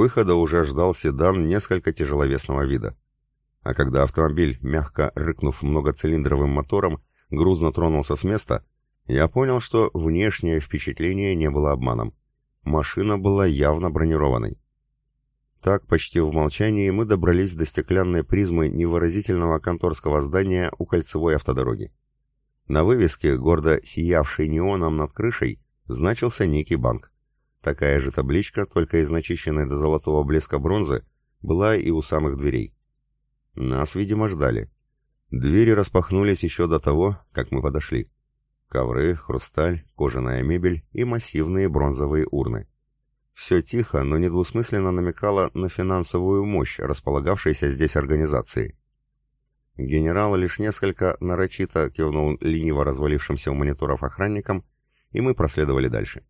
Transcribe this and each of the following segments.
выхода уже ждал седан несколько тяжеловесного вида. А когда автомобиль, мягко рыкнув многоцилиндровым мотором, грузно тронулся с места, я понял, что внешнее впечатление не было обманом. Машина была явно бронированной. Так, почти в молчании, мы добрались до стеклянной призмы невыразительного конторского здания у кольцевой автодороги. На вывеске, гордо сиявшей неоном над крышей, значился некий банк. Такая же табличка, только из начищенной до золотого блеска бронзы, была и у самых дверей. Нас, видимо, ждали. Двери распахнулись еще до того, как мы подошли. Ковры, хрусталь, кожаная мебель и массивные бронзовые урны. Все тихо, но недвусмысленно намекало на финансовую мощь, располагавшейся здесь организации. Генерал лишь несколько нарочито кивнул лениво развалившимся у мониторов охранникам, и мы проследовали дальше.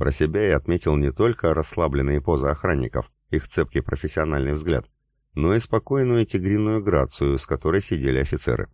Про себя я отметил не только расслабленные позы охранников, их цепкий профессиональный взгляд, но и спокойную тигриную грацию, с которой сидели офицеры.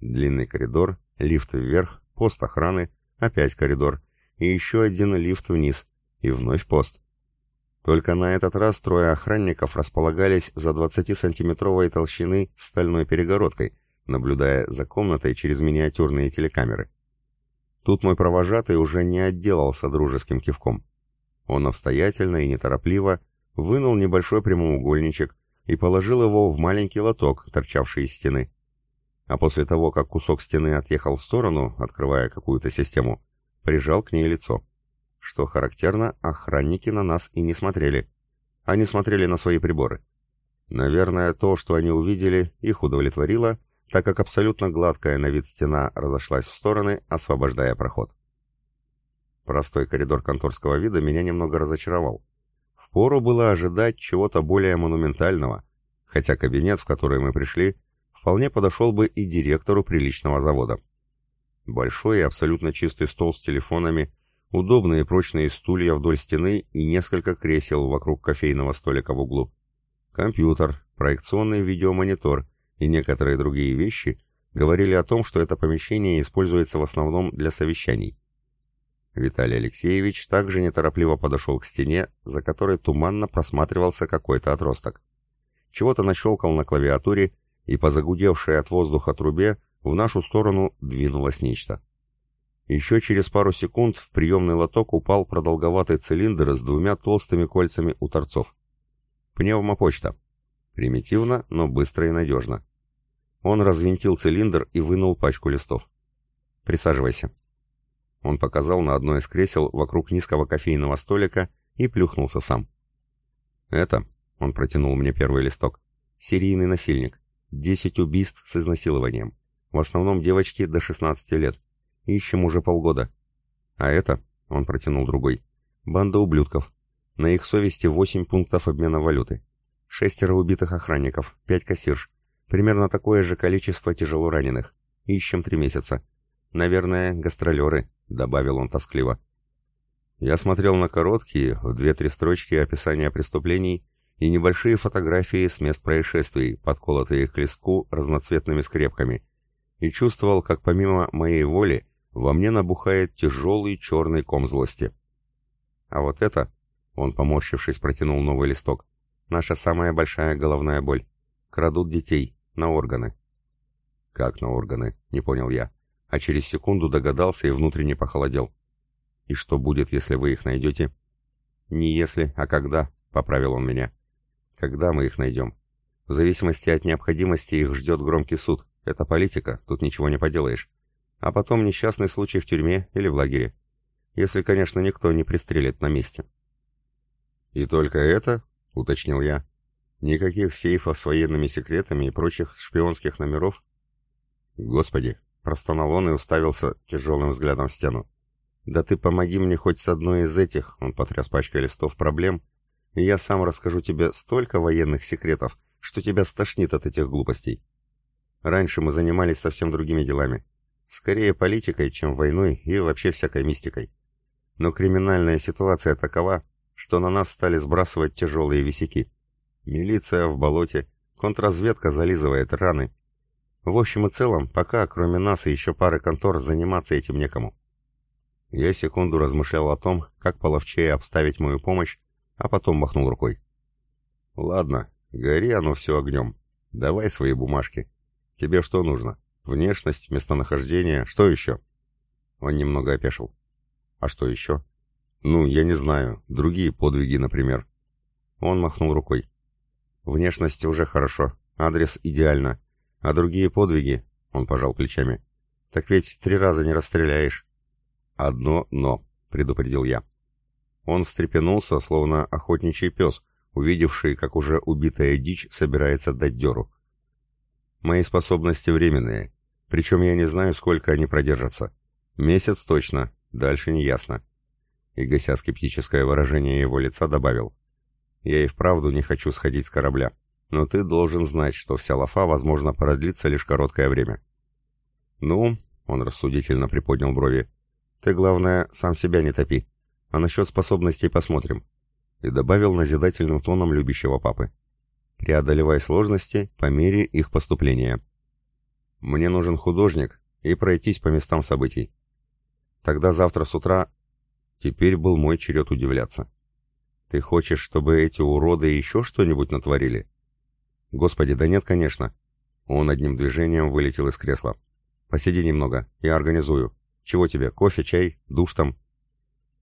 Длинный коридор, лифт вверх, пост охраны, опять коридор, и еще один лифт вниз, и вновь пост. Только на этот раз трое охранников располагались за 20-сантиметровой толщины стальной перегородкой, наблюдая за комнатой через миниатюрные телекамеры. Тут мой провожатый уже не отделался дружеским кивком. Он обстоятельно и неторопливо вынул небольшой прямоугольничек и положил его в маленький лоток, торчавший из стены. А после того, как кусок стены отъехал в сторону, открывая какую-то систему, прижал к ней лицо. Что характерно, охранники на нас и не смотрели. Они смотрели на свои приборы. Наверное, то, что они увидели, их удовлетворило, так как абсолютно гладкая на вид стена разошлась в стороны, освобождая проход. Простой коридор конторского вида меня немного разочаровал. Впору было ожидать чего-то более монументального, хотя кабинет, в который мы пришли, вполне подошел бы и директору приличного завода. Большой и абсолютно чистый стол с телефонами, удобные прочные стулья вдоль стены и несколько кресел вокруг кофейного столика в углу. Компьютер, проекционный видеомонитор и некоторые другие вещи говорили о том, что это помещение используется в основном для совещаний. Виталий Алексеевич также неторопливо подошел к стене, за которой туманно просматривался какой-то отросток. Чего-то нащелкал на клавиатуре, и по загудевшей от воздуха трубе в нашу сторону двинулось нечто. Еще через пару секунд в приемный лоток упал продолговатый цилиндр с двумя толстыми кольцами у торцов. Пневмопочта. Примитивно, но быстро и надежно. Он развинтил цилиндр и вынул пачку листов. «Присаживайся». Он показал на одно из кресел вокруг низкого кофейного столика и плюхнулся сам. «Это», — он протянул мне первый листок, — «серийный насильник. Десять убийств с изнасилованием. В основном девочки до 16 лет. Ищем уже полгода. А это, — он протянул другой, — банда ублюдков. На их совести восемь пунктов обмена валюты. Шестеро убитых охранников, пять кассирш. Примерно такое же количество тяжело раненых. Ищем три месяца. Наверное, гастролеры, добавил он тоскливо. Я смотрел на короткие, в две-три строчки описания преступлений и небольшие фотографии с мест происшествий, подколотые к листку разноцветными скрепками, и чувствовал, как помимо моей воли во мне набухает тяжелый черный ком злости. А вот это, он, поморщившись, протянул новый листок, Наша самая большая головная боль. Крадут детей. На органы. Как на органы? Не понял я. А через секунду догадался и внутренне похолодел. И что будет, если вы их найдете? Не если, а когда, поправил он меня. Когда мы их найдем? В зависимости от необходимости их ждет громкий суд. Это политика, тут ничего не поделаешь. А потом несчастный случай в тюрьме или в лагере. Если, конечно, никто не пристрелит на месте. И только это? — уточнил я. «Никаких сейфов с военными секретами и прочих шпионских номеров?» «Господи!» — простонал он и уставился тяжелым взглядом в стену. «Да ты помоги мне хоть с одной из этих», — он потряс пачкой листов проблем, «и я сам расскажу тебе столько военных секретов, что тебя стошнит от этих глупостей. Раньше мы занимались совсем другими делами. Скорее политикой, чем войной и вообще всякой мистикой. Но криминальная ситуация такова, что на нас стали сбрасывать тяжелые висяки. Милиция в болоте, контрразведка зализывает раны. В общем и целом, пока, кроме нас и еще пары контор, заниматься этим некому. Я секунду размышлял о том, как половчее обставить мою помощь, а потом махнул рукой. «Ладно, гори оно все огнем. Давай свои бумажки. Тебе что нужно? Внешность, местонахождение, что еще?» Он немного опешил. «А что еще?» «Ну, я не знаю. Другие подвиги, например». Он махнул рукой. «Внешность уже хорошо. Адрес идеально. А другие подвиги...» Он пожал плечами. «Так ведь три раза не расстреляешь». «Одно «но», — предупредил я. Он встрепенулся, словно охотничий пес, увидевший, как уже убитая дичь собирается дать дёру. «Мои способности временные, причем я не знаю, сколько они продержатся. Месяц точно, дальше не ясно». И, гася скептическое выражение его лица, добавил. «Я и вправду не хочу сходить с корабля, но ты должен знать, что вся лафа, возможно, продлится лишь короткое время». «Ну», — он рассудительно приподнял брови, — «ты, главное, сам себя не топи. А насчет способностей посмотрим. И добавил назидательным тоном любящего папы. Преодолевай сложности по мере их поступления. Мне нужен художник и пройтись по местам событий. Тогда завтра с утра... Теперь был мой черед удивляться. Ты хочешь, чтобы эти уроды еще что-нибудь натворили? Господи, да нет, конечно. Он одним движением вылетел из кресла. Посиди немного, я организую. Чего тебе, кофе, чай, душ там?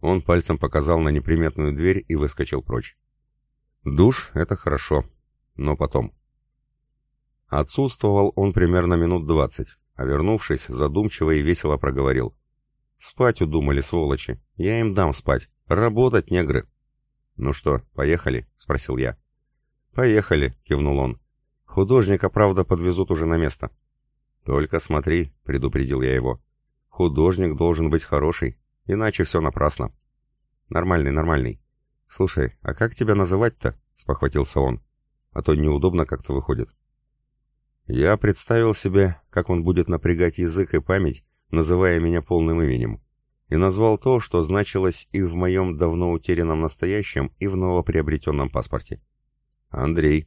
Он пальцем показал на неприметную дверь и выскочил прочь. Душ — это хорошо, но потом. Отсутствовал он примерно минут двадцать, а вернувшись, задумчиво и весело проговорил. «Спать удумали, сволочи. Я им дам спать. Работать, негры». «Ну что, поехали?» — спросил я. «Поехали», — кивнул он. «Художника, правда, подвезут уже на место». «Только смотри», — предупредил я его. «Художник должен быть хороший, Иначе все напрасно. Нормальный, нормальный. Слушай, а как тебя называть-то? Спохватился он. А то неудобно как-то выходит. Я представил себе, как он будет напрягать язык и память, называя меня полным именем, и назвал то, что значилось и в моем давно утерянном настоящем, и в новоприобретенном паспорте. Андрей.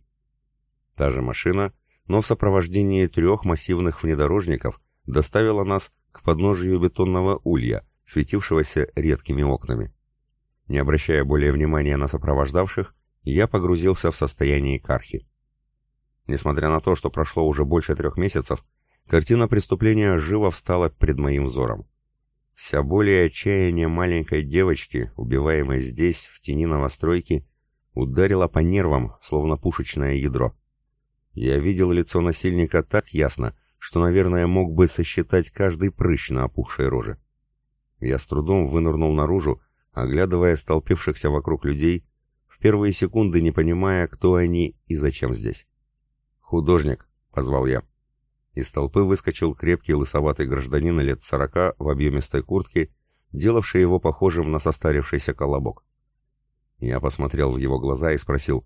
Та же машина, но в сопровождении трех массивных внедорожников доставила нас к подножию бетонного улья, светившегося редкими окнами. Не обращая более внимания на сопровождавших, я погрузился в состояние кархи. Несмотря на то, что прошло уже больше трех месяцев, картина преступления живо встала пред моим взором. Вся боль и отчаяние маленькой девочки, убиваемой здесь, в тени новостройки, ударила по нервам, словно пушечное ядро. Я видел лицо насильника так ясно, что, наверное, мог бы сосчитать каждый прыщ на опухшей роже. Я с трудом вынырнул наружу, оглядывая столпившихся вокруг людей, в первые секунды не понимая, кто они и зачем здесь. «Художник», — позвал я. Из толпы выскочил крепкий лысоватый гражданин лет сорока в объемистой куртке, делавший его похожим на состарившийся колобок. Я посмотрел в его глаза и спросил,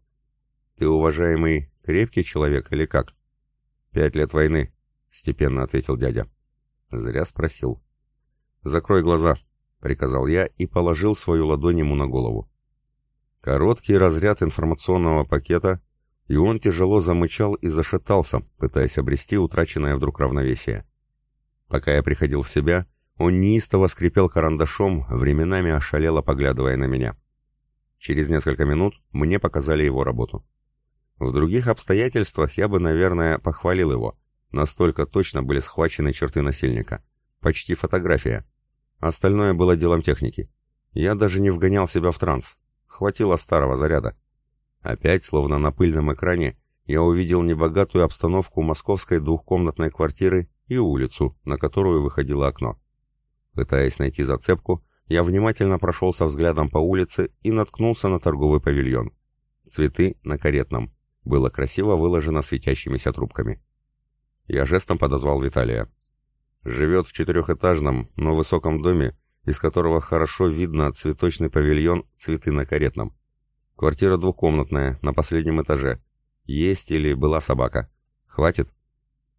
«Ты, уважаемый, крепкий человек или как?» «Пять лет войны», — степенно ответил дядя. Зря спросил. «Закрой глаза», — приказал я и положил свою ладонь ему на голову. Короткий разряд информационного пакета, и он тяжело замычал и зашатался, пытаясь обрести утраченное вдруг равновесие. Пока я приходил в себя, он неистово скрипел карандашом, временами ошалело поглядывая на меня. Через несколько минут мне показали его работу. В других обстоятельствах я бы, наверное, похвалил его. Настолько точно были схвачены черты насильника. Почти фотография. Остальное было делом техники. Я даже не вгонял себя в транс. Хватило старого заряда. Опять, словно на пыльном экране, я увидел небогатую обстановку московской двухкомнатной квартиры и улицу, на которую выходило окно. Пытаясь найти зацепку, я внимательно прошелся взглядом по улице и наткнулся на торговый павильон. Цветы на каретном. Было красиво выложено светящимися трубками. Я жестом подозвал Виталия. Живет в четырехэтажном, но высоком доме, из которого хорошо видно цветочный павильон «Цветы на каретном». Квартира двухкомнатная, на последнем этаже. Есть или была собака? Хватит?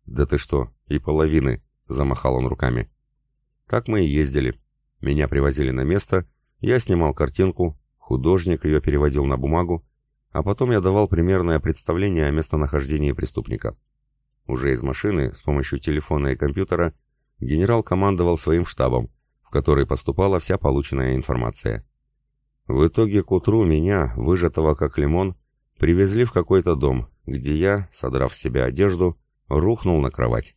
Да ты что, и половины, замахал он руками. Как мы и ездили. Меня привозили на место, я снимал картинку, художник ее переводил на бумагу, а потом я давал примерное представление о местонахождении преступника. Уже из машины, с помощью телефона и компьютера, генерал командовал своим штабом, в который поступала вся полученная информация. В итоге к утру меня, выжатого как лимон, привезли в какой-то дом, где я, содрав с себя одежду, рухнул на кровать.